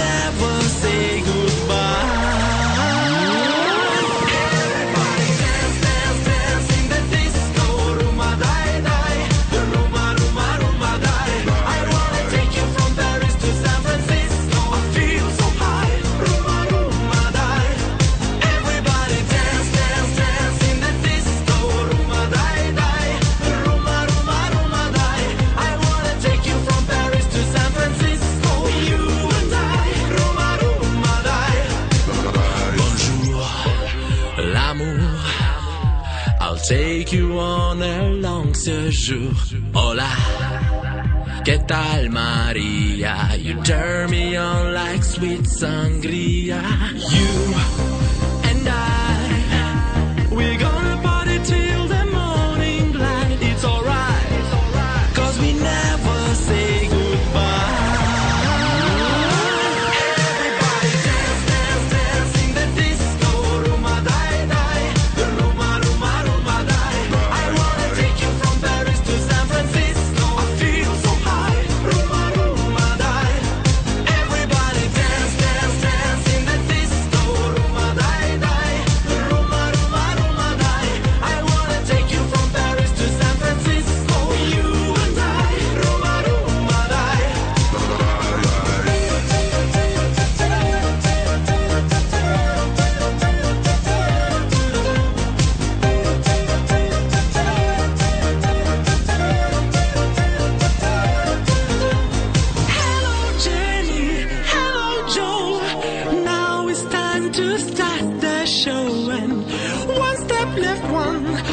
never l'amour. I'll take you on a long séjour. Hola, que tal Maria? You turn me on like sweet sangria. You uplift one.